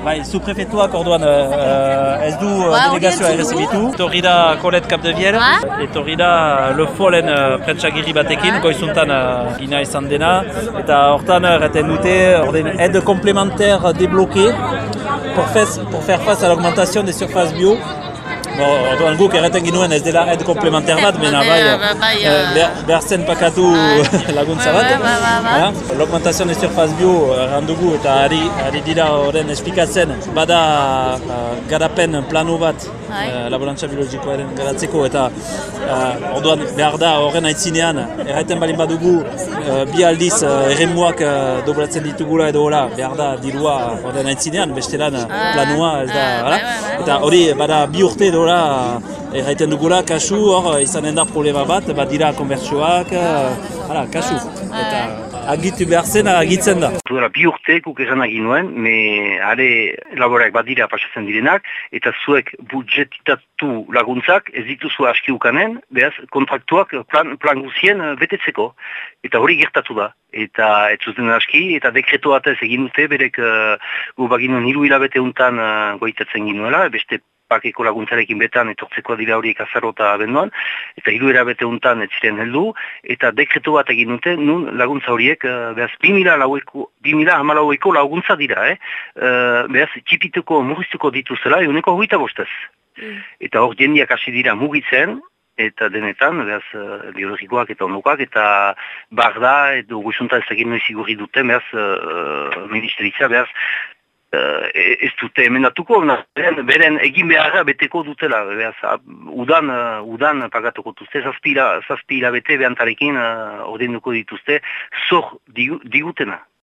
Bai, suprefetuak orduan uh, ez du uh, delegazioa errezibitu. Etorri da Kolet Kapdevier, etorri da Le Follen uh, batekin, goizuntan uh, gina izan dena. Eta hortan erraten dute, orden aide complémentaire débloqué pour, pour faire face à l'augmentation des surfaces bio. Orduan guk erreten ginuen ez dela ed komplementer bat, mena bai, behar zen pakatu laguntza bat. L'augmentation des surfaces bio errandugu eta ari, ari dira horren esplikatzen. Bada garapen planu bat laborantza biologikoaren garatzeko eta orduan behar da horren aitzinean erraten balin badugu bi aldiz erremuak doblatzen ditugula edo hola behar da dirua horren aitzinean bestelan planua ez da eta hori bada bi urte edo erraiten dugula, kasu, hor, izanen da problema bat, bat dira konbertsioak, hala, kasu. Eta agitu behar zen, agitzen da. Duela bi urte, guk esan nuen, me are laborak bat dira pasatzen direnak, eta zuek budjetitatu laguntzak, ez dituzu aski ukanen, behaz, kontraktuak plan, plan guzien betetzeko. Eta hori gertatu da. Eta ez zuten aski, eta dekretu batez egin dute, berek uh, gu baginuen hiru hilabete untan uh, goitatzen ginuela, beste pakeko laguntzarekin betan etortzeko dira horiek azarota abenduan, eta hiru erabete untan ez ziren heldu, eta dekretu bat egin dute, nun laguntza horiek, uh, behaz, 2000 hamalaueko laguntza dira, eh? Uh, behaz, txipituko mugiztuko dituzela, eguneko hogeita bostez. Mm. Eta hor jendiak hasi dira mugitzen, eta denetan, behaz, uh, biologikoak eta ondokoak, eta barda, edo guizunta ez egin noiz igurri dute, behaz, uh, ministeritza, behaz, Uh, ez dute emendatuko, beren, beren egin beharra beteko dutela, behaz, udan, uh, udan pagatuko duzte, zazpira, zazpira bete behantarekin uh, ordenduko dituzte, zor digutena.